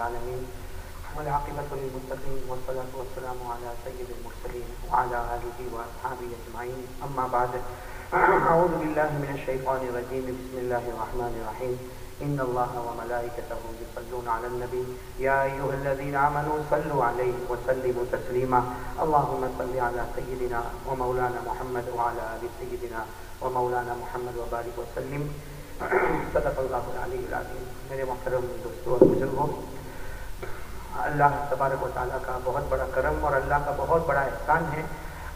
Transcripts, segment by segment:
العالمين. والعاقبة للمتقين والصلاة والسلام على سيد المرسلين وعلى آله وأصحابه أجمعين. أما بعد أعوذ بالله من الشيطان الرجيم. بسم الله الرحمن الرحيم. إن الله وملائكته يصلون على النبي. يا أيها الذين آمنوا صلوا عليه وسلموا تسليما. اللهم صل على سيدنا ومولانا محمد وعلى آل سيدنا ومولانا محمد وبارك وسلم. صدق اللہ العلی العظیم میرے محترم اور بزرگوں اللہ تبارک و تعالیٰ کا بہت بڑا کرم اور اللہ کا بہت بڑا احسان ہے۔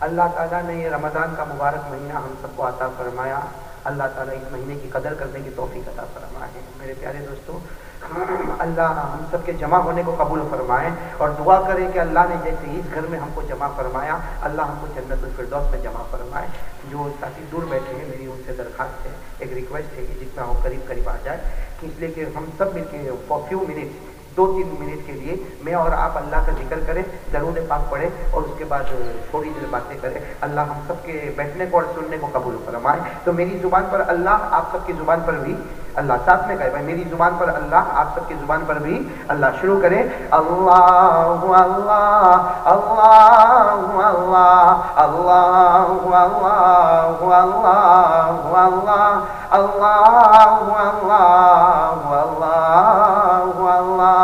اللہ تعالیٰ نے یہ رمضان کا مبارک مہینہ ہم سب کو عطا فرمایا۔ اللہ تعالیٰ اس مہینے کی قدر کرنے کی توفیق عطا فرمائے۔ میرے پیارے دوستوں اللہ ہم سب کے جمع ہونے کو قبول فرمائے اور دعا کریں کہ اللہ نے جیسے اس گھر میں ہم کو جمع فرمایا، اللہ ہم کو جنت الفردوس میں جمع فرمائے۔ جو ساتھی دور بیٹھے ہیں، میری ان سے درخواست ہے، ایک ریکویسٹ ہے کہ جتنا ہو قریب قریب آ جائے۔ اس لیے کہ ہم سب مل کے فیو منٹس دو تین منٹ کے لیے میں اور آپ اللہ کا ذکر کریں درود پاک پڑھیں اور اس کے بعد تھوڑی دیر باتیں کریں اللہ ہم سب کے بیٹھنے کو اور سننے کو قبول فرمائے تو میری زبان پر اللہ آپ سب کی زبان پر بھی اللہ ساتھ میں کہے بھائی میری زبان پر اللہ آپ سب کی زبان پر بھی اللہ شروع کریں اللہ اللہ اللہ اللہ اللہ اللہ اللہ اللہ اللہ اللہ اللہ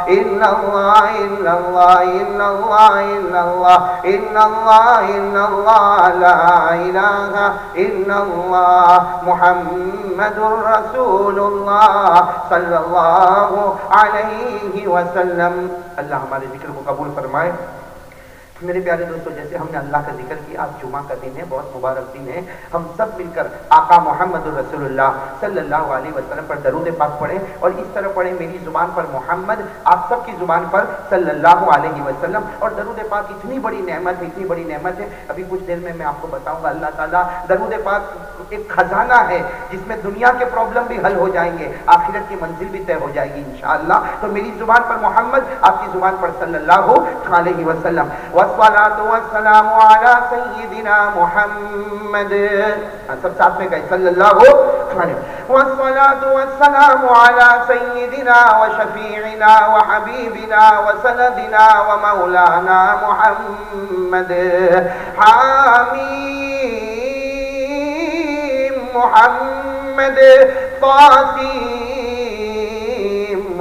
محمد رسول الله صلى الله علیہ وسلم اللہ ہمارے ذکر کو قبول فرمائے میرے پیارے دوستوں جیسے ہم نے اللہ کا ذکر کیا، آج جمعہ کا دن ہے، بہت مبارک دن ہے۔ ہم سب مل کر آقا محمد الرسول اللہ صلی اللہ علیہ وسلم پر درود پاک پڑھیں اور اس طرح پڑھیں، میری زبان پر محمد، آپ سب کی زبان پر صلی اللہ علیہ وسلم اور درود پاک۔ اتنی بڑی نعمت ہے، اتنی بڑی نعمت ہے۔ ابھی کچھ دیر میں میں آپ کو بتاؤں گا، اللہ تعالیٰ درود پاک ایک خزانہ ہے جس میں دنیا کے پرابلم بھی حل ہو جائیں گے، آخرت کی منزل بھی طے ہو جائے گی انشاءاللہ۔ تو میری زبان پر محمد، آپ کی زبان پر صلی اللہ علیہ وسلم۔ والصلاة والسلام على سيدنا محمد. سب ساتھ میں کہیں صلی اللہ علیہ والصلاة والسلام على سيدنا وشفيعنا وحبيبنا وسندنا ومولانا محمد. حميم محمد. طاسيم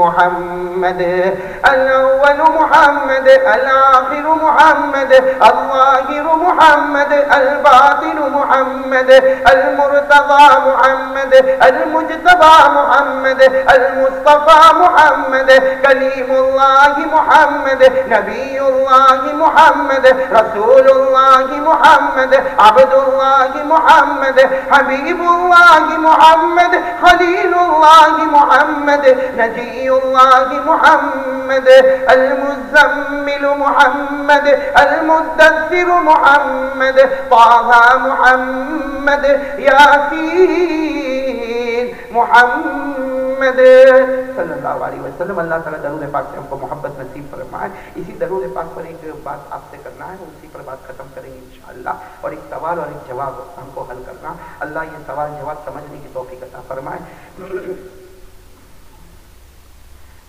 محمد. الأول محمد الآخر محمد الظاهر محمد الباطن محمد المرتضى محمد المجتبى محمد المصطفى محمد كليم الله محمد نبي الله محمد رسول الله محمد عبد الله محمد حبيب الله محمد خليل الله محمد نجي الله محمد محمد، المزمل محمد، المدثر محمد، طه محمد ياسين محمد۔ صلی اللہ علیہ وسلم، اللہ تعالیٰ درود پاک سے ہم کو محبت نصیب فرمائے۔ اسی درود پاک پر ایک بات آپ سے کرنا ہے، اسی پر بات ختم کریں گے انشاءاللہ۔ اور ایک سوال اور ایک جواب ہم کو حل کرنا۔ اللہ یہ سوال جواب سمجھنے کی توفیق عطا فرمائے۔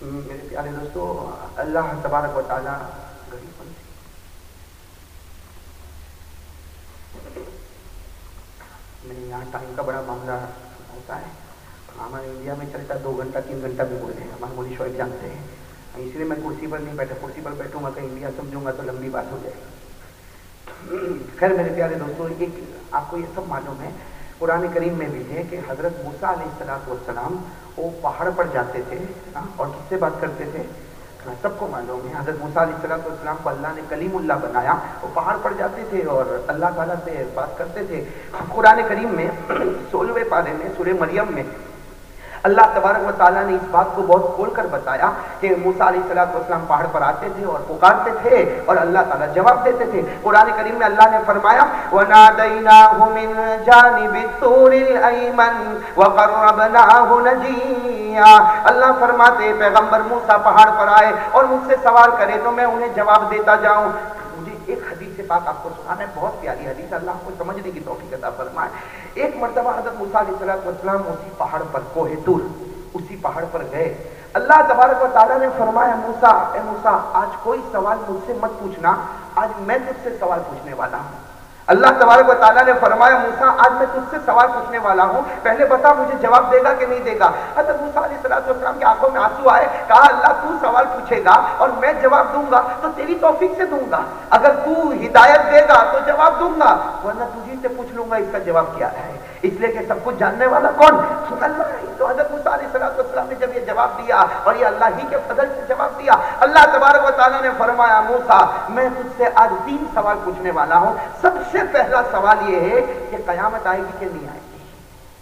یعنی میرے پیارے دوستو، اللہ تبارک و تعالیٰ غریب بنتی میں یہاں ٹائم کا بڑا معاملہ ہوتا ہے۔ ہمارے انڈیا میں چلتا دو گھنٹہ، تین گھنٹہ بھی بولے ہمارے مودی شعیب جانتے ہیں۔ اس لیے میں کرسی پر نہیں بیٹھا، کرسی پر بیٹھوں گا کہ انڈیا سمجھوں گا تو لمبی بات ہو جائے خیر میرے پیارے دوستوں ایک آپ کو یہ سب معلوم ہے قرآن کریم میں بھی ہے کہ حضرت موسیٰ علیہ السلاۃ والسلام وہ پہاڑ پر جاتے تھے ہاں، اور کس سے بات کرتے تھے؟ ہاں، سب کو معلوم ہے۔ حضرت موسیٰ علیہ السلام والسلام کو اللہ نے کلیم اللہ بنایا، وہ پہاڑ پر جاتے تھے اور اللہ تعالیٰ سے بات کرتے تھے۔ قرآن کریم میں سولہویں پارے میں، سورہ مریم میں اللہ تبارک و تعالیٰ نے اس بات کو بہت کھول کر بتایا کہ موسیٰ علیہ السلام والسلام پہاڑ پر آتے تھے اور پکارتے تھے اور اللہ تعالیٰ جواب دیتے تھے۔ قرآن کریم میں اللہ نے فرمایا، وَنَادَيْنَاهُ مِن جَانِبِ الطُّورِ الْأَيْمَنِ وَقَرَّبْنَاهُ نَجِيًّا اللہ فرماتے، پیغمبر موسیٰ پہاڑ پر آئے اور مجھ سے سوال کرے تو میں انہیں جواب دیتا جاؤں۔ مجھے ایک حدیث پاک آپ کو سنانا ہے، بہت پیاری حدیث، اللہ کو سمجھنے کی توفیق عطا فرمائے۔ ایک مرتبہ حضرت موسیٰ علیہ السلام اسی پہاڑ پر کوہ تور اسی پہاڑ پر گئے۔ اللہ تبارک و تعالیٰ نے فرمایا، موسیٰ، اے موسیٰ، آج کوئی سوال مجھ سے مت پوچھنا، آج میں تجھ سے سوال پوچھنے والا ہوں۔ اللہ تبارک و تعالیٰ نے فرمایا، موسیٰ، آج میں تجھ سے سوال پوچھنے والا ہوں۔ پہلے بتا، مجھے جواب دے گا کہ نہیں دے گا؟ حضرت موسیٰ علیہ السلام کی آنکھوں میں آنسو آئے، کہا، اللہ تو سوال پوچھے گا اور میں جواب دوں گا، تو تیری توفیق سے دوں گا۔ اگر تو ہدایت دے گا، تو جواب دوں گا، ورنہ تجھی سے پوچھ لوں گا اس کا جواب کیا ہے۔ اس لیے کہ سب کچھ جاننے والا کون اللہ، تو حضرت موسیٰ علیہ السلام نے جب یہ جواب دیا اور یہ اللہ ہی کے فضل سے جواب دیا، اللہ تبارک و تعالیٰ نے فرمایا، موسیٰ، میں تجھ سے آج تین سوال پوچھنے والا ہوں۔ سب سے پہلا سوال یہ ہے کہ قیامت آئے گی کہ نہیں آئے گی؟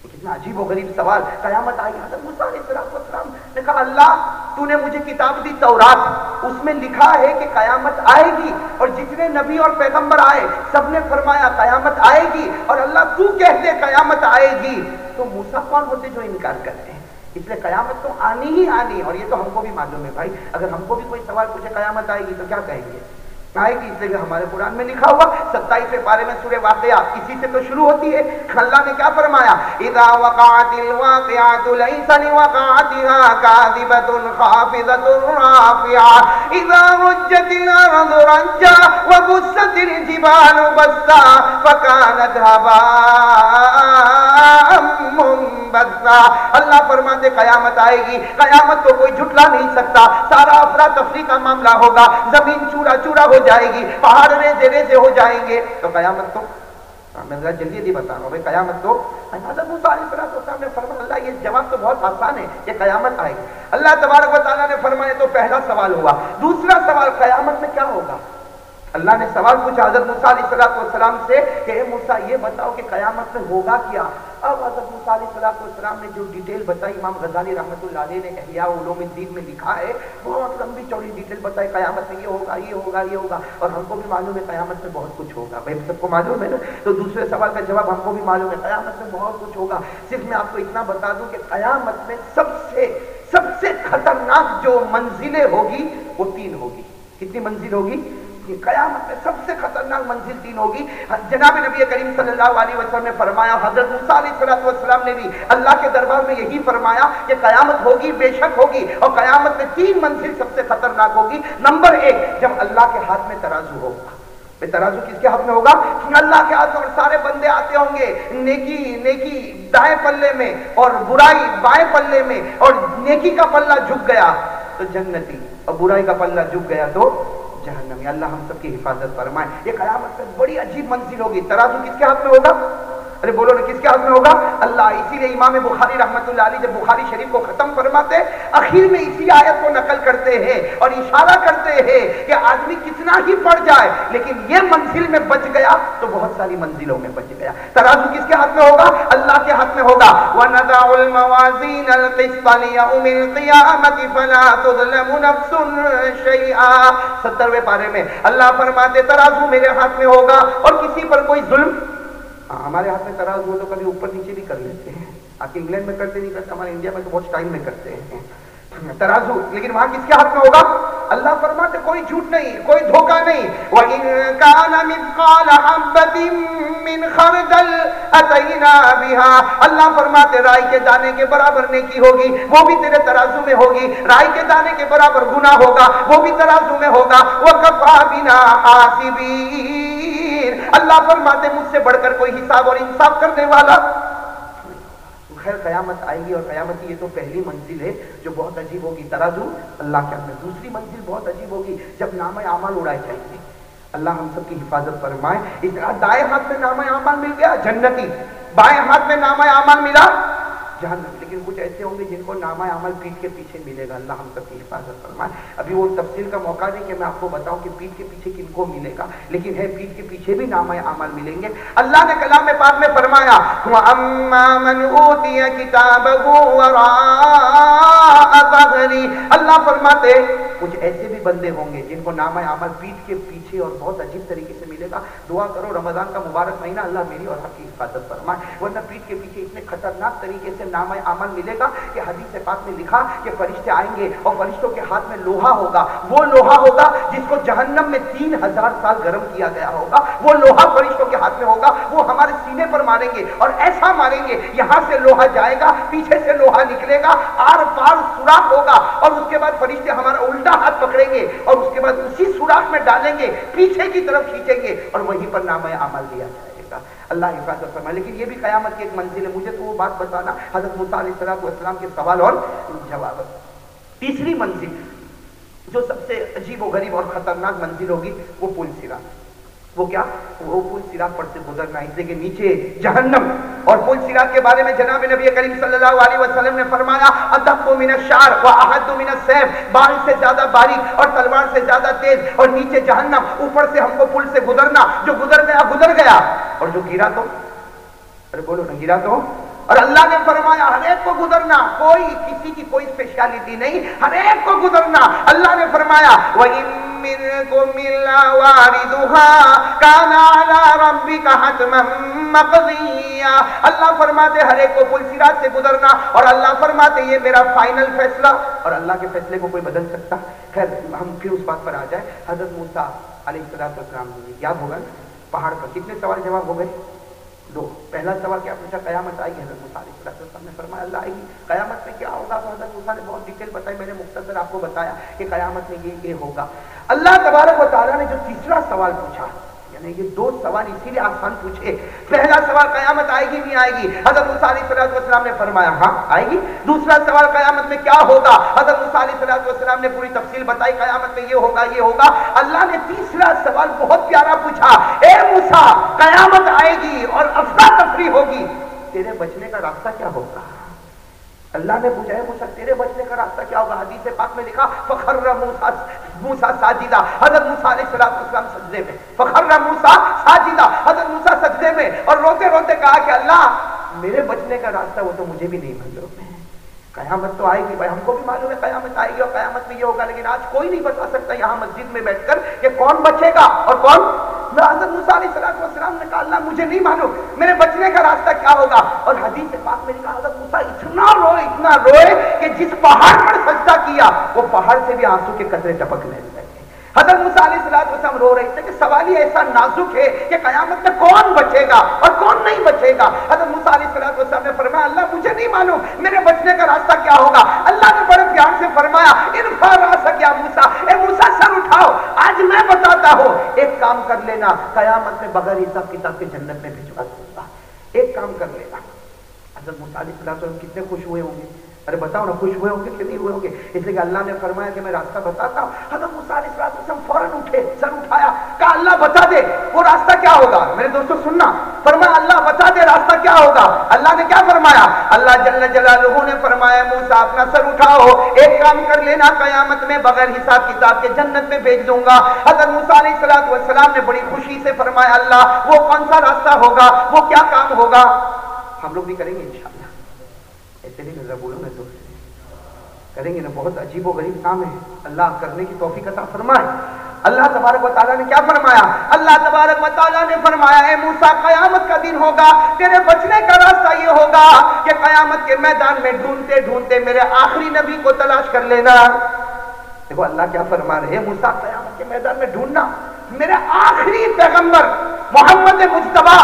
کتنا عجیب و غریب سوال۔ قیامت آئے گی۔ حضرت موسیٰ علیہ السلام نے کہا، اللہ تو نے مجھے کتاب دی تورات، اس میں لکھا ہے کہ قیامت آئے گی اور جتنے نبی اور پیغمبر آئے، سب نے فرمایا قیامت آئے گی اور اللہ تو کہتے قیامت آئے گی۔ تو موسا کون ہوتے جو انکار کرتے ہیں؟ اس لیے قیامت تو آنی ہی آنی اور یہ تو ہم کو بھی معلوم ہے بھائی۔ اگر ہم کو بھی کوئی سوال پوچھے قیامت آئے گی تو کیا کہیں گے؟ آئے گی اس لیے ہمارے قرآن میں لکھا ہوا ستائیس بارے میں سورہ واقعہ، اسی سے تو شروع ہوتی ہے۔ اللہ نے کیا فرمایا؟ اذا وقعت الواقعات ليس لوقعتها كاذبة خافضة رافعة۔ اذا رجت الارض رجا وبست الجبال بسا فكانت هباء منبثا اللہ فرماتے قیامت آئے گی۔ قیامت تو کوئی جھٹلا نہیں سکتا۔ سارا افرا افراتفری کا معاملہ ہوگا۔ زمین چورا چورا ہو جائے گی۔ پہاڑ ریزے ریزے ہو جائیں گے۔ تو قیامت تو ہاں، میں ذرا جلدی جلدی بتا رہا ہوں قیامت تو حضرت موسیٰ علیہ السلام نے فرمایا، اللہ، یہ جواب تو بہت آسان ہے یہ قیامت آئے گی۔ اللہ تبارک و تعالیٰ نے فرمایا، تو پہلا سوال ہوا۔ دوسرا سوال، قیامت میں کیا ہوگا؟ اللہ نے سوال پوچھا حضرت موسیٰ علیہ السلام سے کہ اے موسیٰ، یہ بتاؤ کہ قیامت میں ہوگا کیا؟ اب حضرت موسیٰ علیہ السلام نے جو ڈیٹیل بتائی، امام غزالی رحمۃ اللہ علیہ نے احیاء علوم الدین میں لکھا ہے، بہت لمبی چوڑی ڈیٹیل بتائی، قیامت میں یہ ہوگا یہ ہوگا یہ ہوگا، اور ہم کو بھی معلوم ہے قیامت میں بہت کچھ ہوگا۔ بھائی، سب کو معلوم ہے نا؟ تو دوسرے سوال کا جواب ہم کو بھی معلوم ہے، قیامت میں بہت کچھ ہوگا۔ صرف میں آپ کو اتنا بتا دوں کہ قیامت میں سب سے سب سے خطرناک جو منزلیں ہوگی، وہ تین ہوگی۔ کتنی منزل ہوگی؟ یہ قیامت میں سب سے خطرناک منزل تین ہوگی۔ ہاں، جناب نبی کریم صلی اللہ علیہ وسلم نے فرمایا، حضرت موسیٰ علیہ السلام نے بھی اللہ کے دربار میں یہی فرمایا کہ قیامت ہوگی، بے شک ہوگی، اور قیامت میں تین منزل سب سے خطرناک ہوگی۔ نمبر ایک، جب اللہ کے ہاتھ میں ترازو ہوگا۔ ترازو کس کے ہاتھ میں ہوگا؟ اللہ کے ہاتھ اور سارے بندے آتے ہوں گے، نیکی نیکی دائیں پلے میں اور برائی بائیں پلے میں، اور نیکی کا پلہ جھک گیا تو جنتی، اور برائی کا پلہ جھک گیا تو جہنمی اللہ ہم سب کی حفاظت فرمائے۔ یہ قیامت میں بڑی عجیب منزل ہوگی۔ ترازو کس کے ہاتھ میں ہوگا؟ ارے بولو نا، کس کے ہاتھ میں ہوگا؟ اللہ، اسی لیے امام بخاری رحمت اللہ علی جب بخاری شریف کو ختم فرماتے، اخیر میں اسی آیت کو نقل کرتے ہیں اور اشارہ کرتے ہیں کہ آدمی کتنا ہی پڑ جائے، لیکن یہ منزل میں بچ گیا تو بہت ساری منزلوں میں بچ گیا۔ ترازو کس کے ہاتھ میں ہوگا؟ اللہ کے ہاتھ میں ہوگا۔ وَنَدَعُ الْمَوَازِينَ الْقِسْطَ لِيَوْمِ الْقِيَامَةِ فَلَا تُظْلَمُ نَفْسٌ شَيْئًا۔ ستروے پارے میں اللہ فرماتے، ترازو میرے ہاتھ میں ہوگا اور کسی پر کوئی ظلم ہمارے ہاتھ میں تراز ہو تو کبھی اوپر نیچے بھی کر لیتے ہیں۔ آپ انگلینڈ میں کرتے نہیں کرتے ہمارے انڈیا میں تو بہت ٹائم میں کرتے ہیں۔ ترازو لیکن وہاں کس کے ہاتھ میں ہوگا؟ اللہ فرماتے، کوئی جھوٹ نہیں، کوئی دھوکہ نہیں۔ وَإِن كَانَ مِثْقَالَ حَبَّةٍ مِّنْ خَرْدَلْ أَتَيْنَا بِهَا۔ اللہ فرماتے رائی کے دانے کے برابر نیکی ہوگی، وہ بھی تیرے ترازو میں ہوگی۔ رائی کے دانے کے برابر گناہ ہوگا، وہ بھی ترازو میں ہوگا۔ وَقَفَا بِنَا حَاسِبِينَ۔ اللہ فرماتے مجھ سے بڑھ کر کوئی حساب اور انصاف کرنے والا۔ خیر قیامت آئے گی اور قیامت کی یہ تو پہلی منزل ہے جو بہت عجیب ہوگی۔ ترازو، اللہ کے اندر دوسری منزل بہت عجیب ہوگی، جب نام اعمال اڑائے جائیں گے۔ اللہ ہم سب کی حفاظت فرمائے۔ اتنا دائیں ہاتھ میں نام اعمال مل گیا، جنتی۔ بائیں ہاتھ میں نام اعمال ملا۔ جہنم۔ لیکن کچھ ایسے ہوں گے جن کو نامہ عمل پیٹ کے پیچھے ملے گا۔ اللہ ہم سب کی حفاظت فرمائے۔ ابھی وہ تفصیل کا موقع نہیں کہ میں آپ کو بتاؤں کہ پیٹ کے پیچھے کن کو ملے گا، لیکن ہے پیٹ کے پیچھے بھی نامہ عمل ملیں گے۔ اللہ نے کلام پاک میں فرمایا اللہ فرماتے، کچھ ایسے بھی بندے ہوں گے جن کو نامہ عمل پیٹ کے پیچھے اور بہت عجیب طریقے سے ملے گا۔ دعا کرو، رمضان کا مبارک مہینہ اللہ میری اور آپ کی حفاظت فرمائے۔ ورنہ پیٹ کے پیچھے اتنے خطرناک طریقے سے نام عمل ملے گا کہ حدیث پاک میں لکھا کہ فرشتے آئیں گے اور فرشتوں کے ہاتھ میں لوہا ہوگا۔ وہ لوہا ہوگا جس کو جہنم میں تین ہزار سال گرم کیا گیا ہوگا۔ وہ لوہا فرشتوں کے ہاتھ میں ہوگا، وہ ہمارے سینے پر ماریں گے اور ایسا ماریں گے، یہاں سے لوہا جائے گا، پیچھے سے لوہا نکلے گا، آر پار سوراخ ہوگا اور اس کے بعد فرشتے ہمارا الٹا ہاتھ پکڑیں گے اور اس کے بعد اسی سوراخ میں ڈالیں گے، پیچھے کی طرف کھینچیں گے اور وہیں پر نامہ عمل دیا جائے گا۔ اللہ حفاظت فرمائے۔ لیکن یہ بھی قیامت کی ایک منزل ہے۔ مجھے تو وہ بات بتانا۔ حضرت موسیٰ علیہ السلام کے سوال اور جواب۔ تیسری منزل جو سب سے عجیب و غریب اور خطرناک منزل ہوگی، وہ پل سرا وہ کیا؟ وہ پل سراغ پر سے گزرنا اس لیے کہ نیچے جہنم۔ اور پل سیرات کے بارے میں جناب نبی کریم صلی اللہ علیہ وسلم نے فرمایا، ادب من الشعر و احد من السیف بال سے زیادہ باریک اور تلوار سے زیادہ تیز اور نیچے جہنم، اوپر سے ہم کو پل سے گزرنا جو گزر گیا گزر گیا۔ اور جو گرا تو، ارے بولو نہ گرا تو؟ اور اللہ نے فرمایا، ہر ایک کو گزرنا کوئی کسی کی کوئی اسپیشلٹی نہیں، ہر ایک کو گزرنا۔ اللہ نے فرمایا، وَإِن اللہ فرماتے، ہر ایک کو پل سرات سے گزرنا۔ اور اللہ فرماتے، یہ میرا فائنل فیصلہ۔ اور اللہ کے فیصلے کو کوئی بدل سکتا؟ خیر، ہم پھر اس بات پر آ جائیں۔ حضرت موسیٰ علیہ السلام یاد ہوگا۔ پہاڑ پر کتنے سوال جواب ہو گئے؟ دو۔ پہلا سوال کیا پوچھا قیامت آئے گی حضرت مصالح السلام نے فرمایا، اللہ آئے گی۔ قیامت میں کیا ہوگا؟ تو حضرت مصالح نے بہت ڈیٹیل بتائی، میں نے مختصر آپ کو بتایا کہ قیامت میں یہ یہ ہوگا۔ اللہ تبارک و تعالیٰ نے جو تیسرا سوال پوچھا یعنی یہ دو سوال اسی لیے آسان پوچھے۔ پہلا سوال قیامت آئے گی نہیں آئے گی؟ حضرت مصالح صلاح والسلام نے فرمایا ہاں آئے گی۔ دوسرا سوال قیامت میں کیا ہوگا؟ حضرت مصالح صلاح والسلام نے پوری تفصیل بتائی، قیامت میں یہ ہوگا یہ ہوگا۔ اللہ نے تیسرا سوال بہت پیارا پوچھا، اے موسیٰ، قیامت آئے گی اور افراتفری ہوگی۔ تیرے بچنے کا راستہ کیا ہوگا؟ اللہ نے پوچھا ہے موسیٰ، تیرے بچنے کا راستہ کیا ہوگا؟ حدیث پاک میں لکھا، فخر موسیٰ موسیٰ ساجدہ، حضرت موسیٰ علیہ السلام سجدے میں۔ فخر موسیٰ ساجدہ، حضرت موسیٰ سجدے میں۔ اور روتے روتے کہا کہ اللہ، میرے بچنے کا راستہ وہ تو مجھے بھی نہیں معلوم۔ ہے قیامت تو آئے گی، بھائی، ہم کو بھی معلوم ہے قیامت آئے گی اور قیامت میں یہ ہوگا، لیکن آج کوئی نہیں بتا سکتا یہاں مسجد میں بیٹھ کر کہ کون بچے گا اور کون حضرت موسیٰ علیہ السلام نے کہا اللہ مجھے نہیں معلوم۔ میرے بچنے کا راستہ کیا ہوگا؟ اور حدیث پاک میں نے کہا حضرت موسیٰ اتنا روئے اتنا روئے کہ جس پہاڑ پر سجدہ کیا، وہ پہاڑ سے بھی آنسو کے قطرے ٹپکنے لگے حضرت موسیٰ علیہ السلام رو رہے تھے کہ سوال ہی ایسا نازک ہے کہ قیامت میں کون بچے گا اور کون نہیں بچے گا؟ حضرت موسیٰ علیہ السلام نے فرمایا، اللہ مجھے نہیں معلوم میرے بچنے کا راستہ کیا ہوگا۔ اللہ نے بڑے پیار سے فرمایا انفا راسا کیا موسیٰ؟ اے موسیٰ، سر اٹھاؤ۔ آج میں بتاتا ہوں، ایک کام کر لینا، قیامت میں بغیر حساب کتاب کے جنت میں بھجوا دوں گا۔ ایک کام کر لینا۔ حضرت موسیٰ علیہ السلام کتنے خوش ہوئے ہوں گے۔ ارے بتاؤ نا، خوش ہوئے ہوں گے کہ نہیں ہوئے ہوں گے؟ اس لیے کہ اللہ نے فرمایا کہ میں راستہ بتاتا ہوں۔ حضرت موسیٰ علیہ السلام فوراً اٹھے، سر اٹھایا، کہا، اللہ بتا دے، وہ راستہ کیا ہوگا؟ میرے دوستو، سننا۔ فرمایا، اللہ بتا دے راستہ کیا ہوگا۔ اللہ نے کیا فرمایا؟ اللہ جل جلالہ نے فرمایا، موسیٰ، اپنا سر اٹھاؤ، ایک کام کر لینا، قیامت میں بغیر حساب کتاب کے جنت میں بھیج دوں گا۔ حضرت موسیٰ علیہ السلام نے بڑی خوشی سے فرمایا، اللہ، وہ کون سا راستہ ہوگا؟ وہ کیا کام ہوگا؟ ہم لوگ بھی کریں گے انشاءاللہ۔ ایسے نہیں نظر بولو میں تو کریں گے نا، بہت عجیب و غریب کام ہے۔ اللہ کرنے کی توفیق عطا فرمائے۔ اللہ تبارک و تعالیٰ نے کیا فرمایا؟ اللہ تبارک و تعالیٰ نے فرمایا، اے موسیٰ، قیامت کا دن ہوگا، تیرے بچنے کا راستہ یہ ہوگا کہ قیامت کے میدان میں ڈھونڈتے ڈھونڈتے میرے آخری نبی کو تلاش کر لینا۔ دیکھو، اللہ کیا فرما رہے ہیں، موسیٰ، قیامت کے میدان میں ڈھونڈنا۔ میرے آخری پیغمبر محمد مجتبہ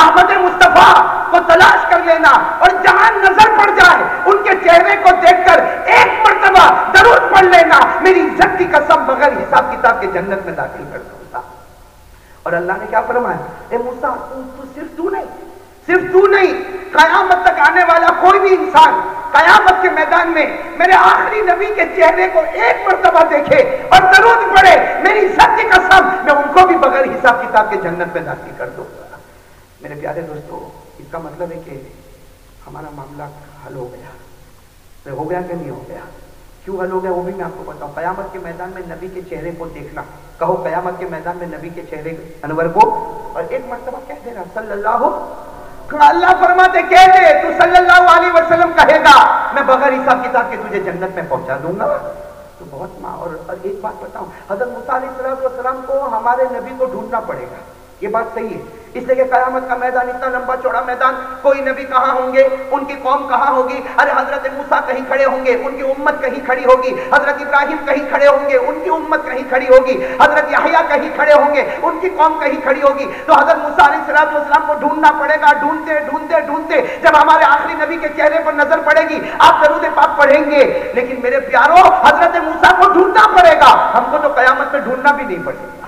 احمد مصطفیٰ کو تلاش کر لینا اور جہاں نظر پڑ جائے ان کے چہرے کو دیکھ کر ایک مرتبہ درود پڑھ لینا۔ میری عزت کی قسم بغیر حساب کتاب کے جنت میں داخل کر سکتا اور اللہ نے کیا فرمایا؟ اے موسیٰ تو, تو صرف تو نہیں صرف تو نہیں، قیامت تک آنے والا کوئی بھی انسان قیامت کے میدان میں میرے آخری نبی کے چہرے کو ایک مرتبہ دیکھے اور درود پڑے میری عزت کی قسم، میں ان کو بھی بغیر حساب کتاب کے جنت میں داخل کر دوں گا۔ میرے پیارے دوستو، اس کا مطلب ہے کہ ہمارا معاملہ حل ہو گیا۔ ہو گیا کہ نہیں ہو گیا؟ کیوں حل ہو گیا وہ بھی میں آپ کو بتاؤں۔ قیامت کے میدان میں نبی کے چہرے کو دیکھنا۔ کہو قیامت کے میدان میں نبی کے چہرے انور کو اور ایک مرتبہ کہہ دے رہا صلی اللہ اللہ فرماتے کہہ دے تو صلی اللہ علیہ وسلم کہے گا، میں بغیر حساب کتاب کے تجھے جنت میں پہنچا دوں گا۔ تو بہت ماں، اور ایک بات بتاؤں، حضرت مصعلی السلام کو ہمارے نبی کو ڈھونڈنا پڑے گا۔ یہ بات صحیح ہے۔ اس لیے کہ قیامت کا میدان اتنا لمبا چوڑا میدان کوئی نبی کہاں ہوں گے؟ ان کی قوم کہاں ہوگی؟ ارے حضرت موسا کہیں کھڑے ہوں گے؟ ان کی امت کہیں کھڑی ہوگی؟ حضرت ابراہیم کہیں کھڑے ہوں گے؟ ان کی امت کہیں کھڑی ہوگی؟ حضرت یحییٰ کہیں کھڑے ہوں گے؟ ان کی قوم کہیں کھڑی ہوگی؟ تو حضرت موسا علیہ السلام والسلام کو ڈھونڈنا پڑے گا، ڈھونڈتے ڈھونڈتے ڈھونڈتے، جب ہمارے آخری نبی کے چہرے پر نظر پڑے گی، آپ درود پاک پڑھیں گے۔ لیکن میرے پیاروں، حضرت موسا کو ڈھونڈنا پڑے گا۔ ہم کو تو قیامت میں ڈھونڈنا بھی نہیں پڑے گا۔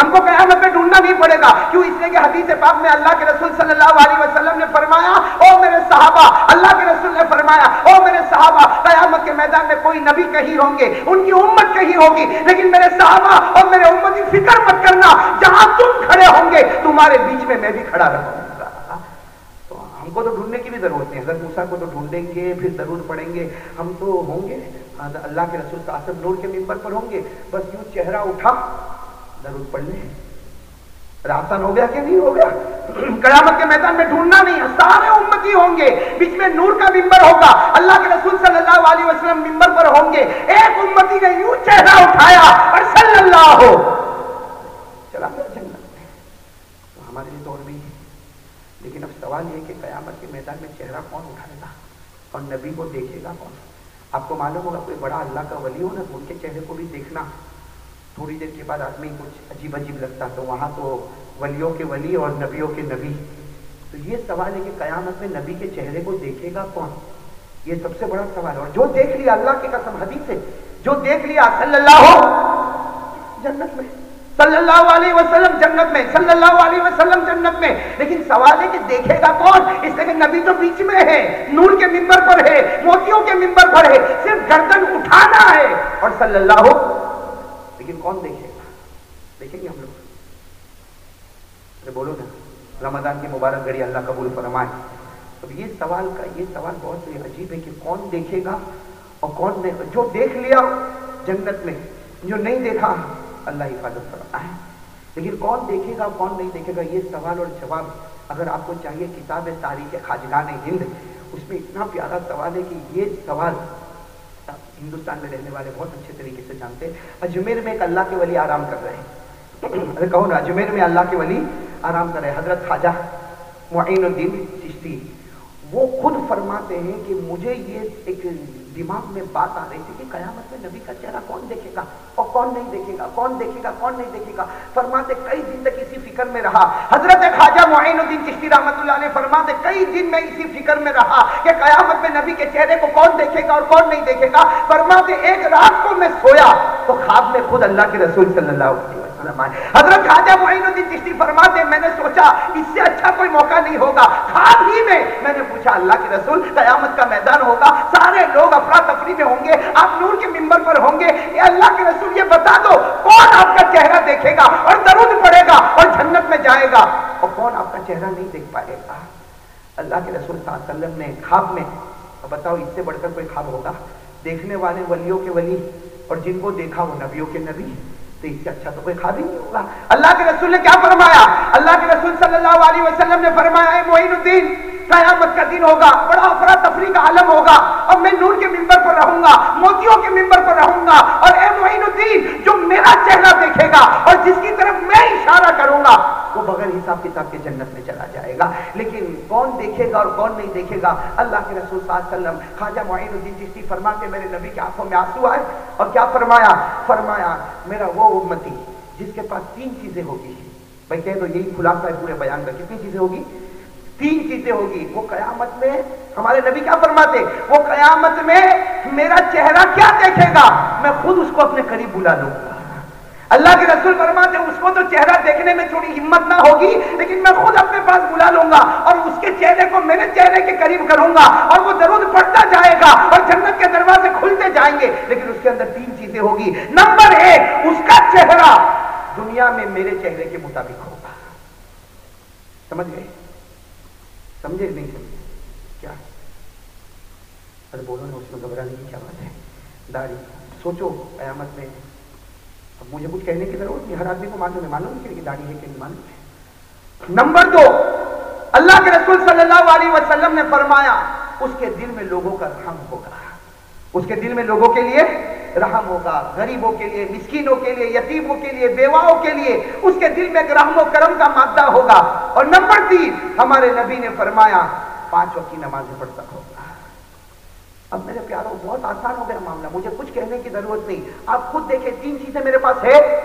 ہم کو قیامت میں ڈھونڈنا نہیں پڑے گا۔ کیوں اس لیے کہ حدیث پاک میں اللہ کے رسول صلی اللہ علیہ وسلم نے فرمایا، او میرے صحابہ، اللہ کے رسول نے فرمایا، او میرے صحابہ، قیامت کے میدان میں کوئی نبی کہیں ہوں گے، ان کی امت کہیں ہوگی، لیکن میرے صحابہ اور میرے امت کی فکر مت کرنا، جہاں تم کھڑے ہوں گے، تمہارے بیچ میں میں بھی کھڑا رہوں گا۔ تو ہم کو تو ڈھونڈنے کی بھی ضرورت نہیں، حضرت موسیٰ کو تو ڈھونڈیں گے، پھر ضرور پڑیں گے، ہم تو ہوں گے۔ اللہ کے رسول کا نور کے ممبر پر ہوں گے، بس یوں چہرہ اٹھا۔ درود پڑھ لیں آسان ہو گیا کہ نہیں ہو گیا؟ قیامت کے میدان میں ڈھونڈنا نہیں، سارے امتی ہوں گے۔ بیچ میں نور کا ممبر ہوگا۔ اللہ کے رسول صلی اللہ علیہ وسلم ممبر پر ہوں گے۔ ایک امتی نے یوں چہرہ اٹھایا اور صلی اللہ ہو چلا گیا جنت میں۔ تو ہمارے لیے دور بھی ہے۔ لیکن اب سوال یہ کہ قیامت کے میدان میں چہرہ کون اٹھائے گا؟ اور نبی کو دیکھے گا کون؟ آپ کو معلوم ہوگا کوئی بڑا اللہ کا ولی ہو نا ان کے چہرے کو بھی دیکھنا۔ تھوڑی دیر کے بعد آدمی کچھ عجیب عجیب لگتا تو وہاں تو ولیوں کے ولی اور نبیوں کے نبی۔ تو یہ سوال ہے کہ قیامت میں نبی کے چہرے کو دیکھے گا کون؟ یہ سب سے بڑا سوال ہے۔ اور جو دیکھ لیا اللہ کے قسم حدیث ہے جو دیکھ لیا صلی اللہ جنت میں، صلی اللہ علیہ وسلم جنت میں، صلی اللہ علیہ وسلم جنت میں۔ لیکن سوال ہے کہ دیکھے گا کون؟ اس لیے کہ نبی تو بیچ میں ہے، نور کے ممبر پر ہے، موتیوں کے ممبر پر ہے، صرف گردن اٹھانا ہے۔ اور صلی اللہ لیکن کون دیکھے گا؟ دیکھیں گے ہم لوگ۔ ارے بولو نا، رمضان کی مبارک گھڑی اللہ قبول فرمائے۔ اب یہ سوال کا، یہ سوال بہت عجیب ہے کہ کون دیکھے گا اور کون نہیں جو دیکھ لیا جنت میں، جو نہیں دیکھا، اللہ حفاظت کرتا ہے لیکن کون دیکھے گا، کون نہیں دیکھے گا، یہ سوال اور جواب اگر آپ کو چاہیے، کتاب تاریخ خاجگان ہند، اس میں اتنا پیارا سوال ہے کہ یہ سوال ہندوستان میں رہنے والے بہت اچھے طریقے سے جانتے ہیں۔ اجمیر میں ایک اللہ کے ولی آرام کر رہے ہیں۔ ارے کہو نا، اجمیر میں اللہ کے ولی آرام کر رہے ہیں۔ حضرت خواجہ معین الدین چشتی، وہ خود فرماتے ہیں کہ مجھے یہ ایک دماغ میں بات آ رہی تھی کہ قیامت میں نبی کا چہرہ کون دیکھے گا اور کون نہیں دیکھے گا، کون دیکھے گا، کون نہیں دیکھے گا؟ فرماتے کئی دن تک اسی فکر میں رہا۔ حضرت خواجہ معین الدین چشتی رحمت اللہ علیہ فرماتے کئی دن میں اسی فکر میں رہا کہ قیامت میں نبی کے چہرے کو کون دیکھے گا اور کون نہیں دیکھے گا۔ فرماتے ایک رات کو میں سویا تو خواب میں خود اللہ کے رسول صلی اللہ علیہ وسلم فرمائے۔ حضرت خواجہ معین الدین چشتی فرماتے میں نے سوچا اس سے اچھا کوئی موقع نہیں ہوگا۔ خواب ہی میں میں نے پوچھا، اللہ کے رسول، قیامت کا میدان ہوگا، سارے لوگ افراتفری میں ہوں گے، آپ نور کے ممبر پر ہوں گے۔ اے اللہ کے رسول، یہ بتا دو، کون آپ کا چہرہ دیکھے گا اور درود پڑے گا اور جنت میں جائے گا؟ اور کون آپ کا چہرہ نہیں دیکھ پائے گا؟ اللہ کے رسول صلی اللہ علیہ وسلم نے خواب میں بتاؤ اس سے بڑھ کر کوئی خواب ہوگا؟ دیکھنے والے ولیوں کے ولی اور جن کو دیکھا وہ نبیوں کے نبی؟ تو اس سے اچھا تو کوئی خواب ہی نہیں ہوگا۔ اللہ کے رسول نے کیا فرمایا؟ اللہ کے رسول صلی اللہ علیہ وسلم نے فرمایا، اے معین الدین قیامت کا دن ہوگا، بڑا افرا تفریح کا عالم ہوگا۔ اور میں نور کے ممبر پر رہوں گا، موتیوں کے ممبر پر رہوں گا۔ اور اے معین الدین، جو میرا چہرہ دیکھے گا اور جس کی طرف میں اشارہ کروں گا، وہ بغیر حساب کتاب کے جنت میں چلا جائے گا۔ لیکن کون دیکھے گا اور کون نہیں دیکھے گا؟ اللہ کے رسول صلی اللہ علیہ وسلم، خواجہ معین الدین چشتی فرما کے میرے نبی کی آنکھوں میں آنسو آئے، اور کیا فرمایا؟ فرمایا، میرا وہ امتی جس کے پاس تین چیزیں ہوگی۔ بھائی کہہ دو، یہی خلاصہ ہے، پورے بیان کا، کتنی چیزیں ہوگی؟ تین چیزیں ہوگی۔ وہ قیامت میں ہمارے نبی کیا فرماتے وہ قیامت میں میرا چہرہ کیا دیکھے گا؟ میں خود اس کو اپنے قریب بلا لوں گا۔ اللہ کے رسول فرماتے اس کو تو چہرہ دیکھنے میں تھوڑی ہمت نہ ہوگی، لیکن میں خود اپنے پاس بلا لوں گا اور اس کے چہرے کو میرے چہرے کے قریب کروں گا اور وہ درود پڑتا جائے گا اور جنت کے دروازے کھلتے جائیں گے۔ لیکن اس کے اندر تین چیزیں ہوگی۔ نمبر ایک، اس کا چہرہ دنیا میں میرے چہرے کے مطابق ہوگا۔ سمجھ گئے؟ سمجھے نہیں سمجھے کیا؟ ارے بولو نا، اس میں گھبرانے کی کیا بات ہے؟ داڑھی۔ سوچو، قیامت میں اب مجھے کچھ کہنے کی ضرورت نہیں، ہر آدمی کو معلوم ہے معلوم نہیں کہ داڑھی ہے کہ نہیں معلوم ہے۔ نمبر دو، اللہ کے رسول صلی اللہ علیہ وسلم نے فرمایا، اس کے دل میں لوگوں کا رحم ہوگا۔ اس کے دل میں لوگوں کے لیے رحم ہوگا، غریبوں کے لیے، مسکینوں کے لیے، یتیموں کے لیے، بیواؤں کے لیے، اس کے دل میں رحم و کرم کا مادہ ہوگا۔ اور نمبر تین، ہمارے نبی نے فرمایا، پانچ وقت کی نمازیں پڑھتا ہوگا اب میرے پیاروں، بہت آسان ہو گیا معاملہ، مجھے کچھ کہنے کی ضرورت نہیں۔ آپ خود دیکھیں، تین چیزیں میرے پاس ہے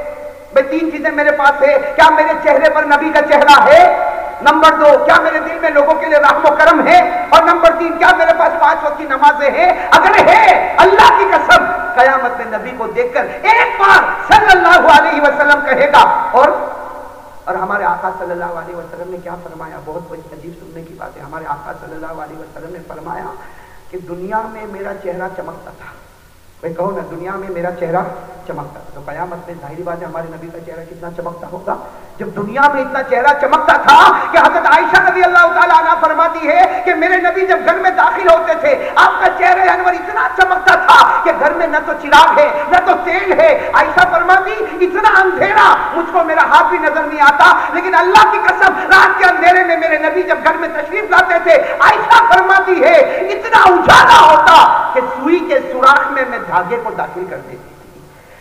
بھائی، تین چیزیں میرے پاس ہے کیا میرے چہرے پر نبی کا چہرہ ہے؟ نمبر دو کیا میرے دل میں لوگوں کے لیے رحم و کرم ہے؟ اور نمبر تین کیا میرے پاس پانچ وقت کی نمازیں ہیں؟ اگر ہے، اللہ کی قسم، قیامت میں نبی کو دیکھ کر ایک بار صلی اللہ علیہ وسلم کہے گا۔ اور اور ہمارے آقا صلی اللہ علیہ وسلم نے کیا فرمایا؟ بہت بڑی عجیب سننے کی بات ہے۔ ہمارے آقا صلی اللہ علیہ وسلم نے فرمایا کہ دنیا میں میرا چہرہ چمکتا تھا۔ بھائی کہو نا، دنیا میں میرا چہرہ چمکتا تھا تو قیامت میں ظاہری بات ہے، ہمارے نبی کا چہرہ کتنا چمکتا ہوگا۔ جب دنیا میں اتنا چہرہ چمکتا تھا کہ حضرت عائشہ نبی اللہ تعالیٰ عنہ فرماتی ہے کہ میرے نبی جب گھر میں داخل ہوتے تھے، آپ کا چہرہ انور اتنا چمکتا تھا کہ گھر میں نہ تو چراغ ہے، نہ تو تیل ہے۔ عائشہ فرماتی، اتنا اندھیرا، مجھ کو میرا ہاتھ بھی نظر نہیں آتا۔ لیکن اللہ کی قسم، رات کے اندھیرے میں میرے نبی جب گھر میں تشریف لاتے تھے، عائشہ فرماتی ہے، اتنا اجالا ہوتا کہ سوئی کے سوراخ میں میں دھاگے کو داخل کر دیتی تھی۔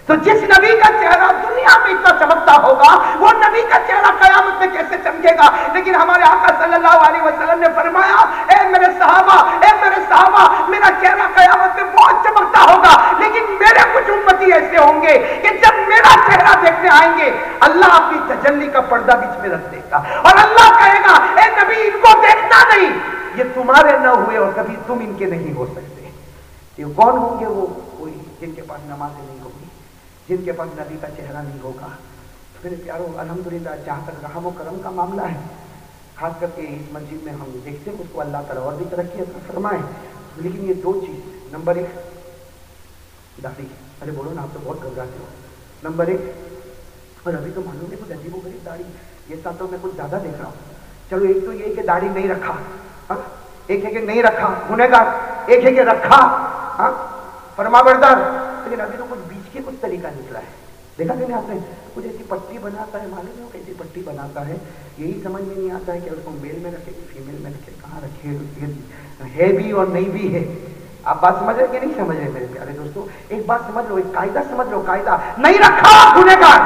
تو جس نبی کا چہرہ دنیا میں اتنا چمکتا ہوگا، وہ نبی کا چہرہ قیامت میں کیسے چمکے گا؟ لیکن ہمارے آقا صلی اللہ علیہ وسلم نے فرمایا، اے میرے صحابہ، اے میرے صحابہ، میرا چہرہ قیامت میں بہت چمکتا ہوگا، لیکن میرے کچھ امتی ایسے ہوں گے کہ جب میرا چہرہ دیکھنے آئیں گے، اللہ اپنی تجلی کا پردہ بیچ میں رکھ دے گا۔ اور اللہ کہے گا، اے نبی، ان کو دیکھنا نہیں، یہ تمہارے نہ ہوئے اور کبھی تم ان کے نہیں ہو سکتے۔ یہ کون ہوں گے وہ؟ جن کے پاس نمازیں نہیں ہوگی جن کے پاس نبی کا چہرہ نہیں ہوگا۔ تو میرے پیاروں، الحمدللہ، جہاں تک رحم و کرم کا معاملہ ہے، خاص کر کے اس مسجد میں ہم دیکھتے ہیں، اس کو اللہ تعالیٰ اور بھی ترقی عطا فرمائے۔ لیکن یہ دو چیز، نمبر ایک داڑھی ارے بولو نا، آپ تو بہت گھبراتے ہو۔ نمبر ایک، اور ابھی تو معلوم ہے، کچھ عجیب و غریب داڑھی۔ یہ ساتھ تو میں کچھ زیادہ دیکھ رہا ہوں۔ چلو، ایک تو یہ کہ داڑھی نہیں رکھا ہاں؟ ایک ہے کہ نہیں رکھا گنہ گار ایک ہے کہ رکھا ہاں؟ فرما بردار، لیکن ابھی تو کچھ بیچ کے کچھ طریقہ نکلا ہے۔ دیکھا کہ نہیں آپ نے کچھ ایسی پٹی بناتا ہے؟ معلوم ہے کیسی پٹی بناتا ہے۔ یہی سمجھ میں نہیں آتا ہے کہ اس کو میل میں رکھے کہ فیمیل میں رکھے کہاں رکھے ہے بھی اور نہیں بھی ہے۔ آپ بات سمجھ رہے کہ نہیں سمجھ رہے میرے پیارے دوستوں ایک بات سمجھ لو، ایک قاعدہ سمجھ لو، قاعدہ۔ نہیں رکھا گنہ گار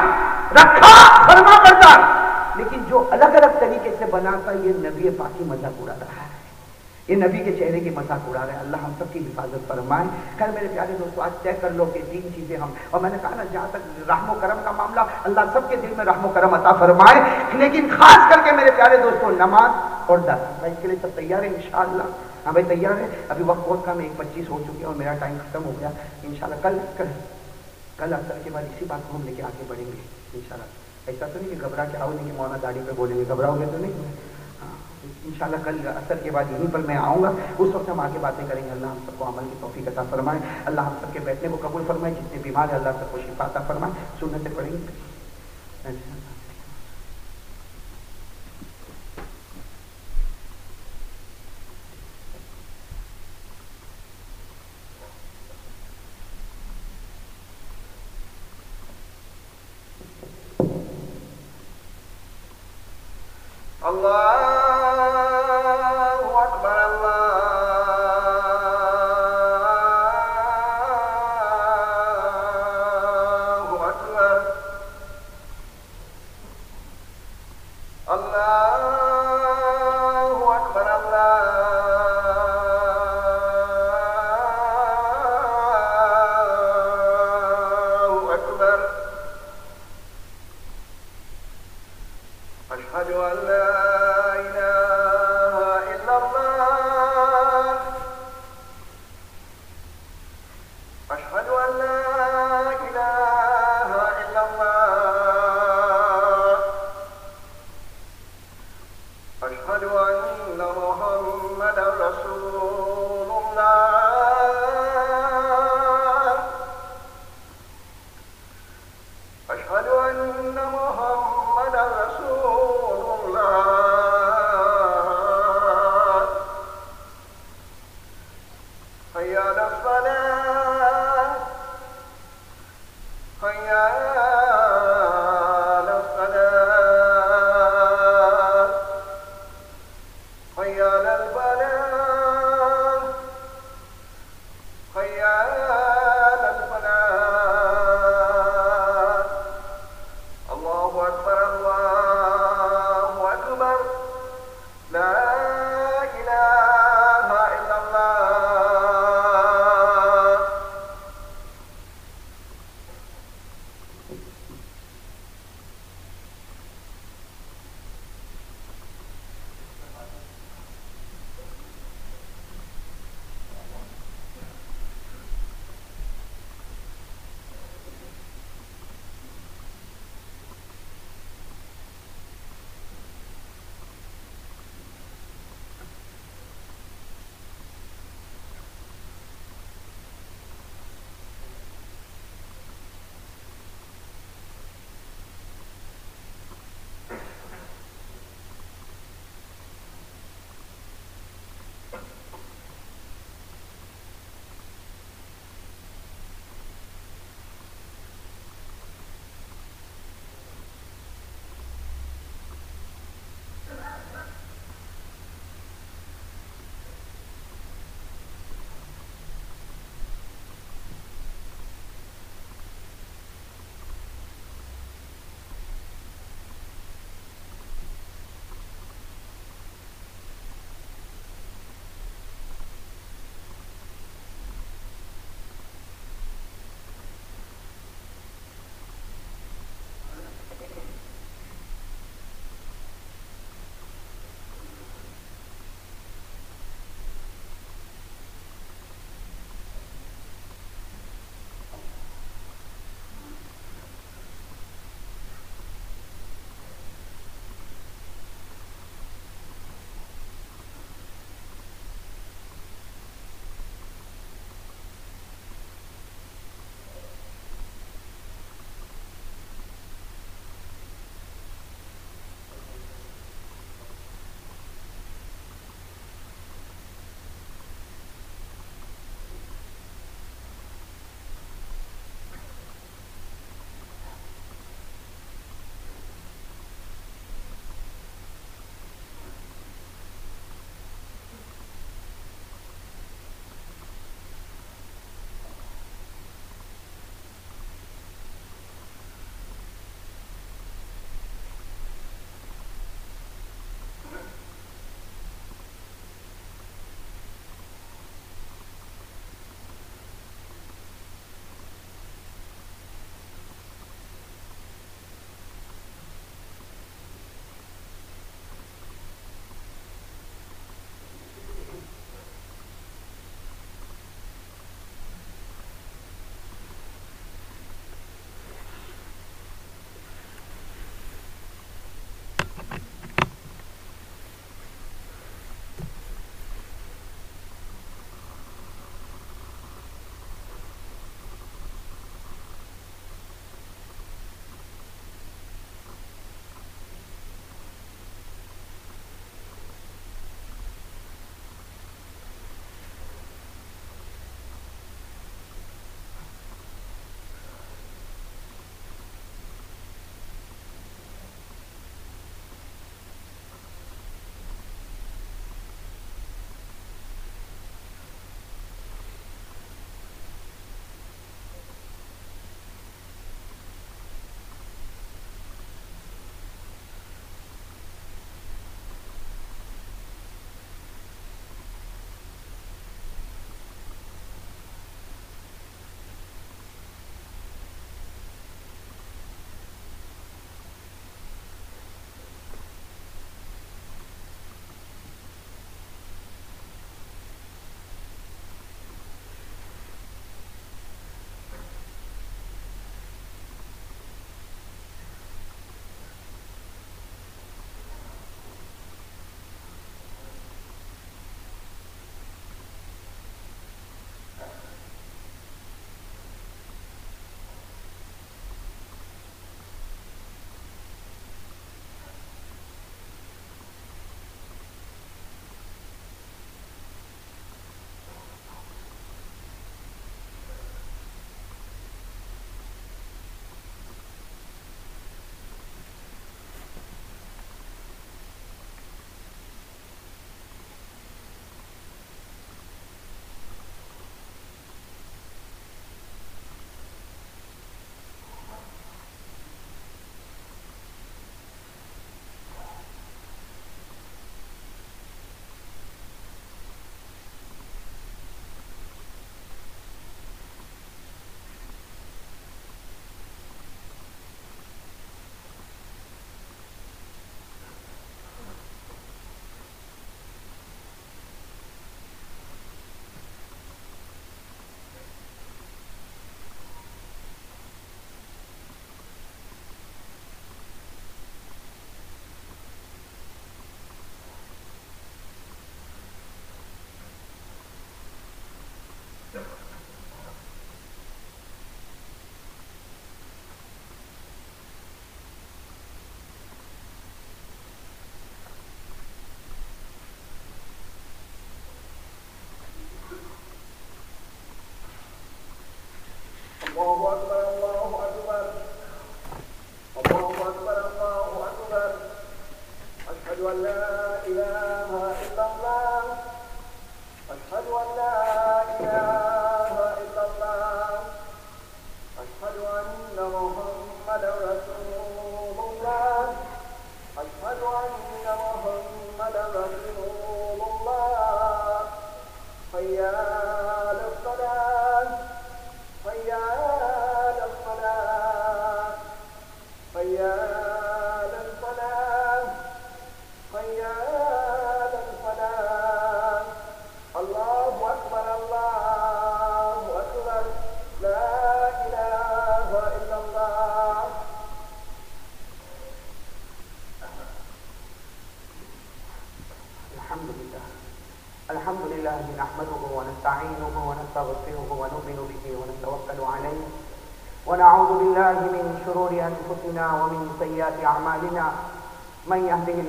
رکھا، فرما بردار۔ لیکن جو الگ الگ طریقے سے بناتا یہ نبی پاکی مذہب اڑا رہا ہے یہ نبی کے چہرے کی مذاق اڑا رہے ہیں۔ اللہ ہم سب کی حفاظت فرمائے۔ خیر میرے پیارے دوستو، آج طے کر لو کہ تین چیزیں ہم اور میں نے کہا نا، جہاں تک رحم و کرم کا معاملہ، اللہ سب کے دل میں رحم و کرم عطا فرمائے۔ لیکن خاص کر کے میرے پیارے دوستو، نماز اور در میں اس کے لیے سب تیار ہے انشاءاللہ۔ ہاں بھائی، تیار ہے ابھی وقت بہت کم ایک پچیس ہو چکے اور میرا ٹائم ختم ہو گیا۔ انشاءاللہ کل کل کل اثر کے بعد اسی بات کو ہم لے کے آگے بڑھیں گے، انشاءاللہ۔ ایسا تو نہیں کہ گھبرا کے آؤ نہیں کہ مولانا داڑھی پہ بولیں گے، گھبراؤ گے تو نہیں۔ انشاءاللہ کل اثر کے بعد یہیں پر میں آؤں گا۔ اس وقت ہم آگے باتیں کریں گے۔ اللہ ہم سب کو عمل کی توفیق عطا فرمائے۔ اللہ ہم سب کے بیٹھنے کو قبول فرمائے۔ جتنے بیمار ہیں، اللہ سب کو شفا عطا فرمائے۔ سنتیں پڑھیں۔ گے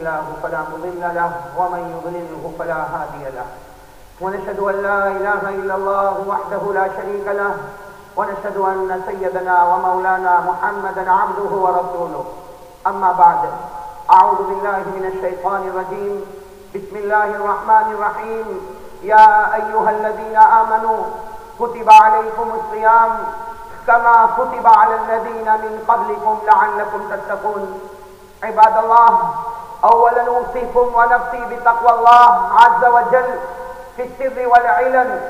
الله فلا مضل له ومن يضلله فلا هادي له. ونشهد أن لا إله إلا الله وحده لا شريك له ونشهد أن سيدنا ومولانا محمدا عبده ورسوله. أما بعد أعوذ بالله من الشيطان الرجيم. بسم الله الرحمن الرحيم. يا أيها الذين آمنوا كتب عليكم الصيام كما كتب على الذين من قبلكم لعلكم تتقون. عباد الله أولا أوصيكم ونفسي بتقوى الله عز وجل في السر والعلن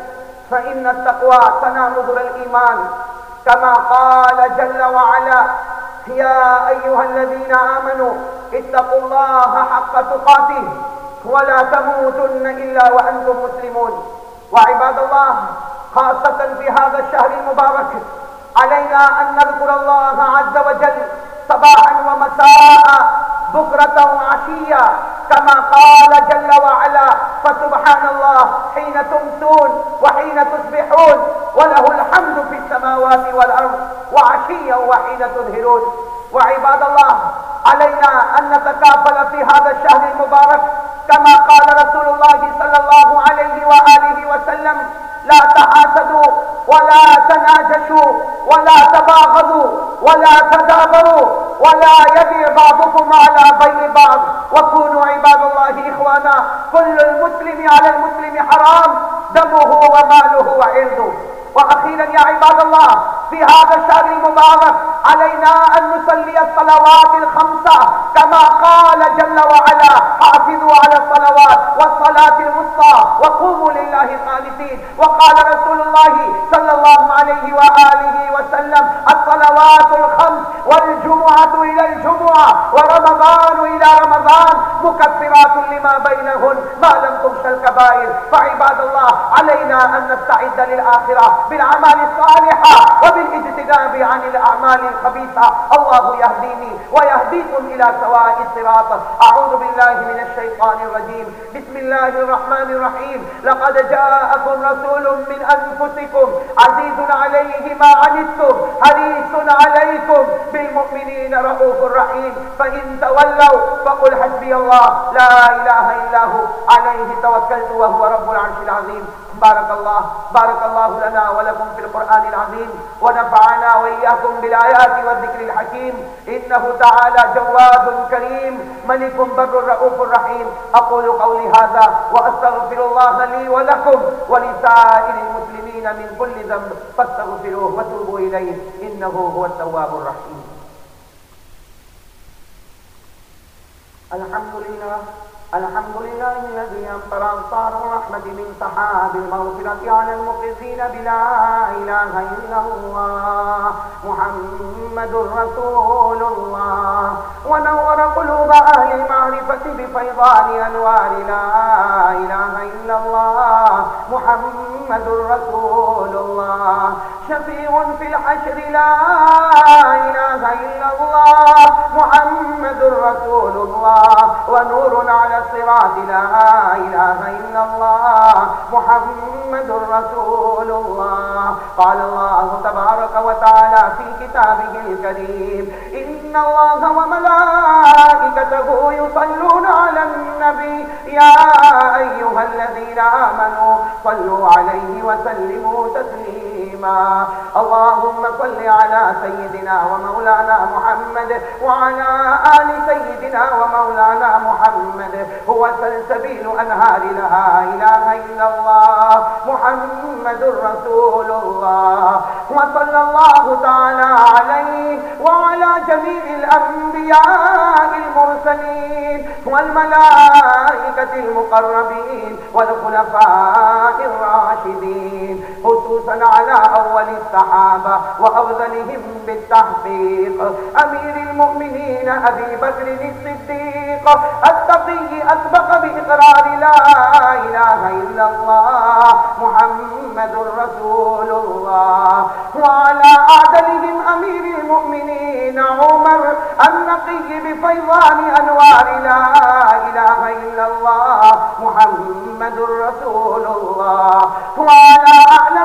فإن التقوى تنامذر الإيمان. كما قال جل وعلا يا أيها الذين آمنوا اتقوا الله حق تقاته ولا تموتن إلا وأنتم مسلمون. وعباد الله خاصة في هذا الشهر المبارك علينا أن نذكر الله عز وجل صباحا ومساء بكرة وعشيا كما قال جل وعلا فسبحان الله حين تمسون وحين تصبحون وله الحمد في السماوات والأرض وعشيا وحين تظهرون. وعباد الله علينا أن نتكافل في هذا الشهر المبارك كما قال رسول الله صلى الله عليه وآله وسلم لا تحاسدوا ولا تناجشوا ولا تباغضوا ولا تدابروا ولا يبيع بعضكم على بيع بعض. وكونوا عباد الله إخوانا. كل المسلم على المسلم حرام. دمه وماله وعرضه. وأخيرا يا عباد الله في هذا الشهر المبارك علينا أن نصلي الصلوات الخمسة كما قال جل وعلا حافظوا على الصلوات والصلاة الوسطى وقوموا لله قانتين وقال رسول الله صلى الله عليه وآله وسلم الصلوات الخمس والجمعة إلى الجمعة ورمضان إلى رمضان مكفرات لما بينهن. ما لم تغش الكبائر. فعباد الله علينا أن نستعد للآخرة بالأعمال الصالحة وبالاجتناب عن الأعمال الخبيثة. الله يهديني ويهديكم إلى سواء الصراط. أعوذ بالله من الشيطان الرجيم. بسم الله الرحمن الرحيم. لقد جاءكم رسول من أنفسكم عزيز عليه ما عنتم حريص عليكم بالمؤمنين رؤوف رحيم. فإن تولوا فقل حسبي الله. لا إله إلا هو. عليه توكلت وهو رب العرش العظيم. بارك الله بارك الله لنا ولكم في القرآن العظيم. ونفعنا وإياكم بالآيات والذكر الحكيم. إنه تعالى جواد كريم. ملك بر رؤوف رحيم. أقول قولي هذا وأستغفر الله لي ولكم ولسائر المسلمين من كل ذنب. فاستغفروه وتوبوا إليه. إنه هو التواب الرحيم. الحمد لله الحمد لله الذي أمطر أمطار الرحمة من سحاب المغفرة على المقسين بلا إله إلا الله. محمد رسول الله. ونور قلوب أهل المعرفة بفيضان أنوار لا إله إلا الله. محمد رسول الله. شفيع في الحشر لا إله إلا الله. محمد رسول الله ونور على الصراط لا إله إلا الله. محمد رسول الله. قال الله تبارك وتعالى في كتابه الكريم إن الله وملائكته يصلون على النبي. يا أيها الذين آمنوا صلوا عليه وسلموا تسليما اللهم صل على سيدنا ومولانا محمد وعلى آل سيدنا ومولانا محمد. هو سلسبيل أنهار لا إله إلا الله. محمد رسول الله. وصلى الله تعالى عليه وعلى جميع الأنبياء المرسلين والملائكة المقربين والخلفاء الراشدين. خصوصا على أول الصحابة وأفضلهم بالتحقيق. أمير المؤمنين أبي بكر الصديق. التقي أسبق بإقرار لا إله إلا الله محمد رسول الله. وعلى أعدلهم أمير المؤمنين عمر النقي بفيضان أنوار لا إله إلا الله محمد رسول الله. وعلى أعلمهم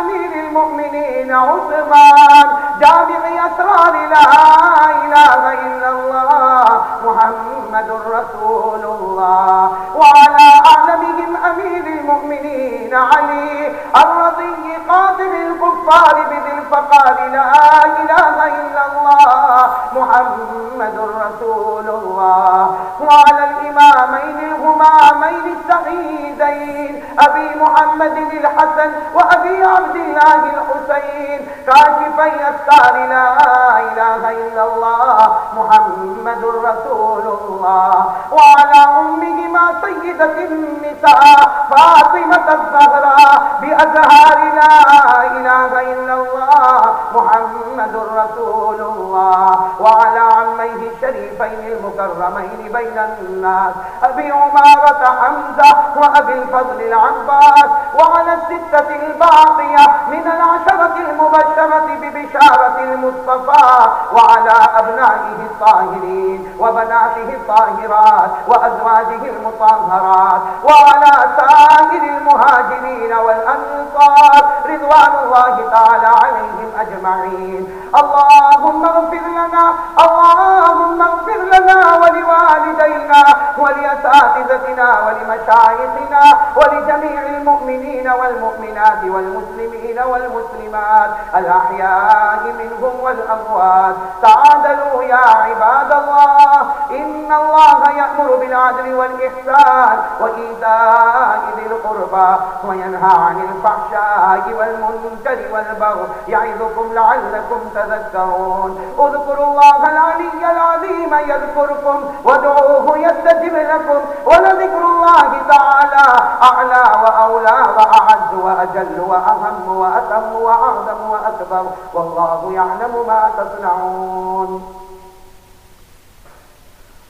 أمير المؤمنين عثمان جامع أسرار لا إله إلا الله. محمد رسول الله وعلى أعلمهم أمير المؤمنين علي الرضي قاتل الكفار بذي الفقار لا إله إلا الله محمد رسول الله وعلى الإمامين الهمامين السعيدين أبي محمد الحسن وأبي عبد الله الحسين كاشفي أستار لا إله إلا الله محمد رسول الله. وعلى أمهما سيدة النساء فاطمة الزهراء بأزهار لا إله إلا الله محمد رسول الله. وعلى عميه الشريفين المكرمين بين الناس أبي عمارة حمزة وأبي الفضل العباس. وعلى الستة الباقية من العشرة المبشرة ببشارة المصطفى. وعلى أبنائه الطاهرين وبناته الطاهرات وأزواجه المطهرات وعلى سائر المهاجرين والأنصار رضوان الله تعالى عليهم أجمعين. اللهم اغفر لنا اللهم اغفر لنا ولوالدينا ولأساتذتنا ولمشايخنا ولجميع المؤمنين والمؤمنات والمسلمين والمسلمات الأحياء منهم والأموات. تعادلوا يا عباد الله إن الله يأمر بالعدل والإحسان وإيتاء ذي القربى وينهى عن الفحشاء والمنكر والبغي يعظكم لعلكم تذكرون. اذكروا الله العلي العظيم يذكركم وادعوه يستجب لكم ولذكر الله تعالى أعلى وأولى وأعز وأجل وأهم وأتم وأعظم وأكبر. والله يعلم ما تصنعون.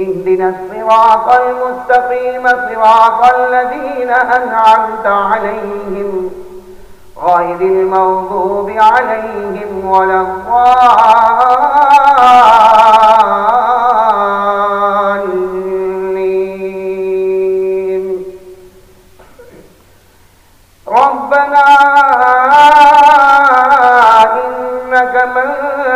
اهدنا الصراط المستقيم صراط الذين أنعمت عليهم غير المغضوب عليهم ولا الضالين. ربنا إنك من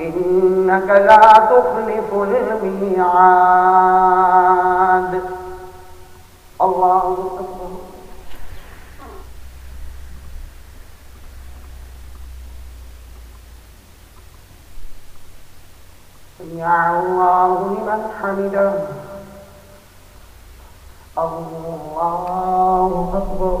إنك لا تخلف الميعاد. الله أكبر. سمع الله لمن حمده. الله أكبر.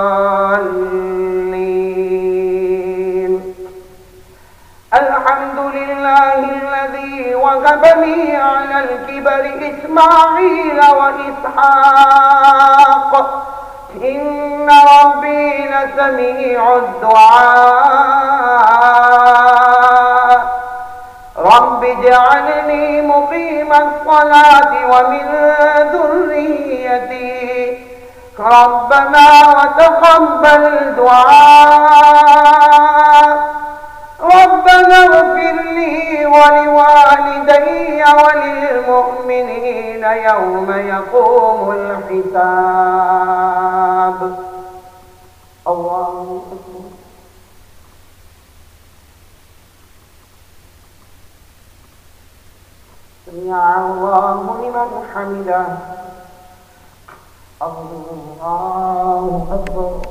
لي على الكبر إسماعيل وإسحاق. إن ربي لسميع الدعاء. رب اجعلني مقيم الصلاة ومن ذريتي. ربنا وتقبل دعاء. ربنا اغفر لي ولوالدي وللمؤمنين يوم يقوم الحساب. الله أكبر. سمع الله لمن حمده. الله أكبر.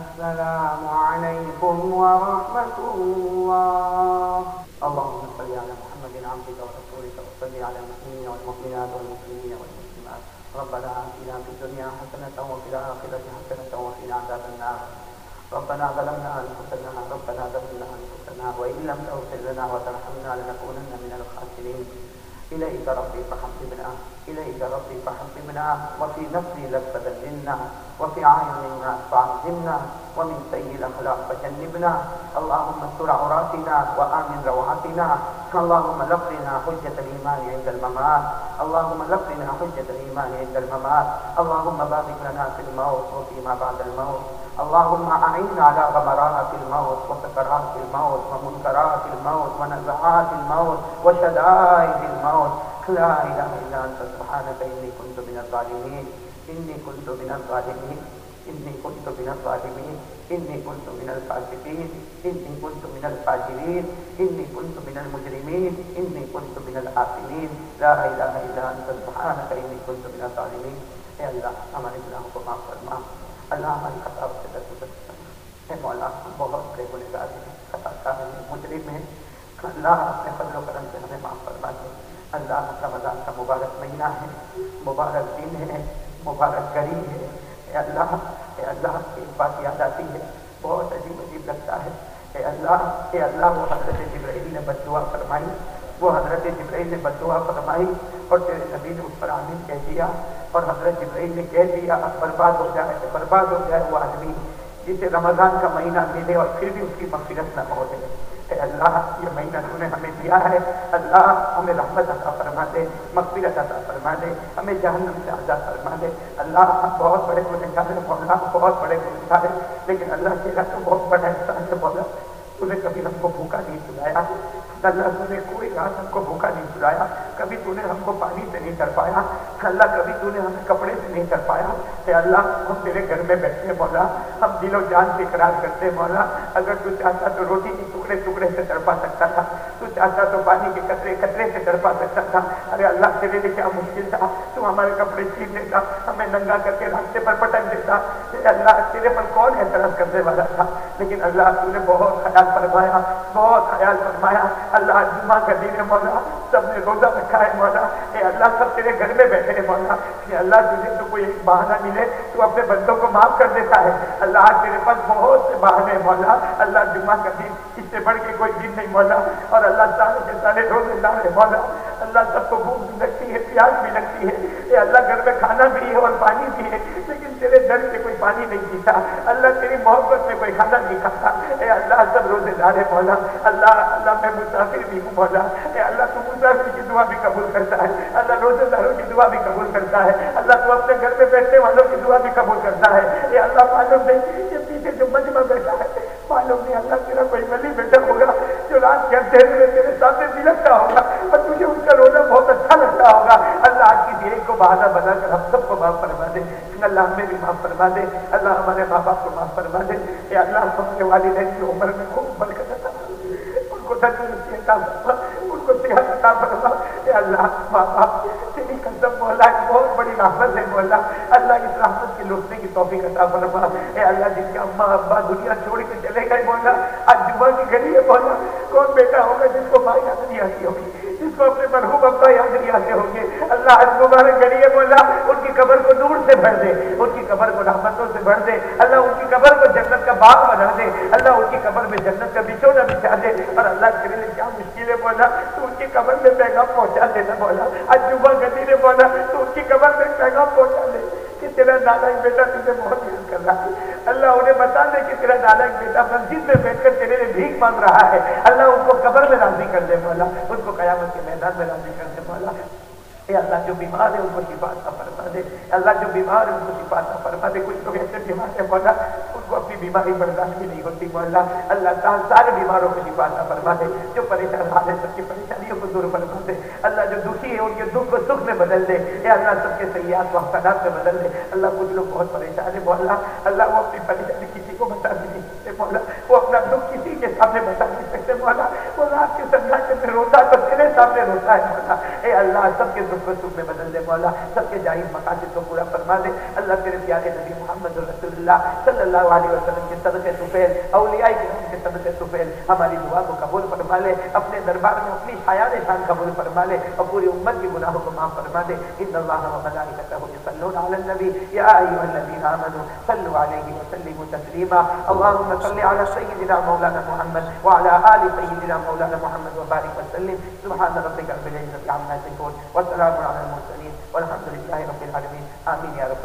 السلام عليكم ورحمة الله. اللهم صل على محمد عبدك ورسولك وصل على المؤمنين والمؤمنات والمسلمين والمسلمات. ربنا آتنا في الدنيا حسنة وفي الآخرة حسنة وقنا عذاب النار. ربنا ظلمنا أنفسنا ربنا ظلمنا أنفسنا وإن لم تغفر لنا وترحمنا لنكونن من الخاسرين. إليك ربي فحببنا إليك ربي فحببنا وفي نفسي لذة منا وفي عين الناس فعزمنا ومن سيء الأخلاق فجنبنا. اللهم استر عوراتنا وآمن روعاتنا اللهم لقنا حجة الإيمان عند الممات. اللهم لقنا حجة الإيمان عند الممات. اللهم بارك لنا في الموت وفيما بعد الموت. اللهم أعنا على غمرات الموت وسكرات الموت ومنكرات الموت ونزعات الموت وشدائد الموت. لا إله إلا أنت، سبحانك إني كنت من الظالمين. إني كنت من الظالمين. إني كنت من الظالمين. إني كنت من الفاسقين. إني كنت من الفاجرين. إني كنت من المجرمين. إني كنت من الآثمين لا إله إلا أنت، سبحانك إني كنت من الظالمين. اے اللہ، ہمارے گناہوں کو معاف فرما. اللہ ہماری خطاب سے درد اے مولا ہم بہت بڑے گنہ گار ہیں خطا کار ہیں مجرم ہیں اللہ اپنے فضل و کرم سے ہمیں معاف فرما دے۔ اللہ رمضان کا مبارک مہینہ ہے، مبارک دن ہے، مبارک گری ہے۔ اے اللہ اے اللہ کی بات یاد آتی ہے، بہت عجیب عجیب لگتا ہے۔ اے اللہ اے اللہ، وہ حضرت جبرائیل نے بدعا فرمائی۔ وہ حضرت جبرائیل نے بدعا فرمائی اور تیرے نبی نے اس پر آمین کہہ دیا۔ اور حضرت جبرائیل نے کہہ دیا، اب برباد ہو جائے، برباد ہو جائے وہ آدمی، جسے رمضان کا مہینہ ملے اور پھر بھی اس کی مغفرت نہ ہو جائے اے اللہ، یہ مہینہ تو نے ہمیں دیا ہے۔ اللہ، ہمیں رحمت عطا فرما دے، مغفرت عطا فرما دے، ہمیں جہنم سے آزاد فرما دے۔ اللہ، ہم بہت بڑے گنہگار ہیں مولا بہت بڑے گنہگار ہیں، لیکن اللہ کے تو بہت بڑا احسان ہے مولا تو نے کبھی ہم کو بھوکا نہیں سلایا اللہ تو نے کوئی رات ہم کو بھوکا نہیں سلایا کبھی تو نے ہم کو پانی سے نہیں کر پایا اللہ کبھی تو نے ہمیں کپڑے سے نہیں کر پایا کہ اللہ ہم تیرے گھر میں بیٹھے مولا، ہم دل و جان سے اقرار کرتے مولا۔ اگر تو چاہتا تو روٹی کے ٹکڑے ٹکڑے سے تڑپا سکتا تھا، تو چاہتا تو پانی کے قطرے قطرے سے تڑپا سکتا تھا۔ ارے اللہ تیرے لیے کیا مشکل تھا، تو ہمارے کپڑے چھین دیتا ہمیں ننگا کر کے راستے پر پٹک دیتا۔ اللہ، تیرے پر کون اعتراض کرنے والا تھا؟ لیکن اللہ تو نے بہت خیال فرمایا، بہت خیال فرمایا۔ اللہ جمعہ کا دن ہے مولا سب نے روزہ رکھا ہے مولا اے اللہ، سب تیرے گھر میں بیٹھے ہیں مولا اے اللہ، تجھے تو کوئی ایک بہانہ ملے، تو اپنے بندوں کو معاف کر دیتا ہے۔ اللہ، آج تیرے پاس بہت سے بہانے مولا اللہ، جمعہ کا دن اس سے بڑھ کے کوئی دن نہیں مولا اور اللہ، سارے کے سارے روزے دار ہے مولا اللہ سب کو بھوک بھی لگتی ہے، پیاس بھی لگتی ہے۔ اے اللہ، گھر میں کھانا بھی ہے اور پانی بھی ہے، لیکن تیرے در سے کوئی پانی نہیں پیتا اللہ، تیری محبت میں کوئی کھانا نہیں کھاتا۔ اے اللہ، سب روزے دار ہے مولا۔ اللہ اللہ، میں مسافر بھی ہوں مولا۔ اے اللہ، تو مسافر کی دعا بھی قبول کرتا ہے۔ اللہ روزے داروں کی دعا بھی قبول کرتا ہے۔ اللہ، تو اپنے گھر میں بیٹھنے والوں کی دعا بھی قبول کرتا ہے۔ اے اللہ، معلوم نہیں یہ پیچھے جو مجمع بیٹھا ہے، معلوم نہیں اللہ تیرا کوئی ولی بیٹا رات کے اندھیرے میں تیرے سامنے بھی لگتا ہوگا اور تجھے ان کا رونا بہت اچھا لگتا ہوگا۔ اللہ کی ایک کو بہانا بنا کر ہم سب کو معاف فرما دے۔ اللہ ہمیں بھی معاف فرما دے۔ اللہ ہمارے ماں باپ کو معاف فرما دے۔ اے اللہ، ہم اپنے والدین کی عمر میں خوب برکت عطا ان کو تندرستی عطا فرما۔ ان کو صحت عطا فرما۔ اے اللہ ماں باپ تیری مولا ایک بہت بڑی رحمت ہے مولا۔ اللہ اس رحمت کے لوٹنے کی توفیق عطا فرما۔ اے اللہ جس کے اماں ابا دنیا چھوڑ کے چلے گئے مولا، آج جمعہ کی گھڑی ہے مولا۔ کون بیٹا ہوگا جس کو ماں یاد نہیں آتی ہوگی؟ جس کو اپنے مرحوم ابا یاد نہیں آتے ہوں گے۔ اللہ آج مبارک گھڑی ہے مولا ان کی قبر کو نور سے بھر دے، ان کی قبر کو رحمتوں سے بھر دے۔ اللہ ان کی قبر کو جنت کا باغ بنا دے۔ اللہ ان کی قبر میں جنت کا بچھونا بچھا دے۔ اور اللہ کے لیے کیا مشکل ہے بولا، تو ان کی قبر میں پیغام پہنچا دینا بولا۔ آج جمعہ گلی نے بولا، تو ان کی قبر میں پیغام پہنچا دے۔ تیرا تیرا ایک بیٹا تجھے بہت یوز کر رہا ہے۔ اللہ انہیں بتا دے کہ تیرا دادا ایک بیٹا مسجد میں بیٹھ کر تیرے لیے بھیک مانگ رہا ہے۔ اللہ ان کو قبر میں راضی کر دے مولا۔ ان کو قیامت کے میدان میں راضی کر دے مولا۔ اے اللہ جو بیمار ہے ان کو شفا عطا فرما دے۔ اللہ جو بیمار ہے ان کو شفا عطا فرما دے۔ کچھ لوگ ایسے بیمار ہیں، مولا، ان کو اپنی بیماری برداشت بھی نہیں ہوتی، مولا۔ اللہ تعالیٰ سارے بیماروں کو شفا عطا فرما دے۔ جو پریشان حال ہے، سب کی پریشانیوں کو دور فرما دے۔ اللہ جو دکھی ہے، ان کے دکھ کو سکھ میں بدل دے۔ اے اللہ، سب کے سیاحت کو حسنات میں بدل دے۔ اللہ، کچھ لوگ بہت پریشان ہیں، مولا۔ اللہ، وہ اپنی پریشانی کسی کو بتا بھی نہیں سکتے، مولا۔ وہ اپنا دکھ کسی کے سامنے بتا نہیں سکتے، مولا۔ وہ رات کے سنجا کے روتا تو سامنے روتا ہے مولا اے اللہ، سب کے دکھ کو سکھ میں بدل دے مولا۔ سب کے جائز مقاصد کو پورا فرما دے۔ اللہ تیرے پیارے نبی محمد رسول اللہ صلی اللہ علیہ وسلم کے صدقے سفید اولیاء کرام کے صدقے سفید ہماری دعا کو قبول فرما لے۔ اپنے دربار میں اپنی حیات شان قبول فرما لے۔ اور پوری امت کی گناہوں کو معاف فرما دے۔ ان اللہ و ملائکتہ یصلون علی النبی۔ یا ایھا الذین آمنوا صلوا علیہ وسلموا تسلیما۔ اللهم صل علی سیدنا مولانا محمد وعلى آل سیدنا مولانا محمد وبارک وسلم۔ سبحان سبحان ربك رب العزة عما يصفون، والسلام على المرسلين، والحمد لله رب العالمين. آمين يا رب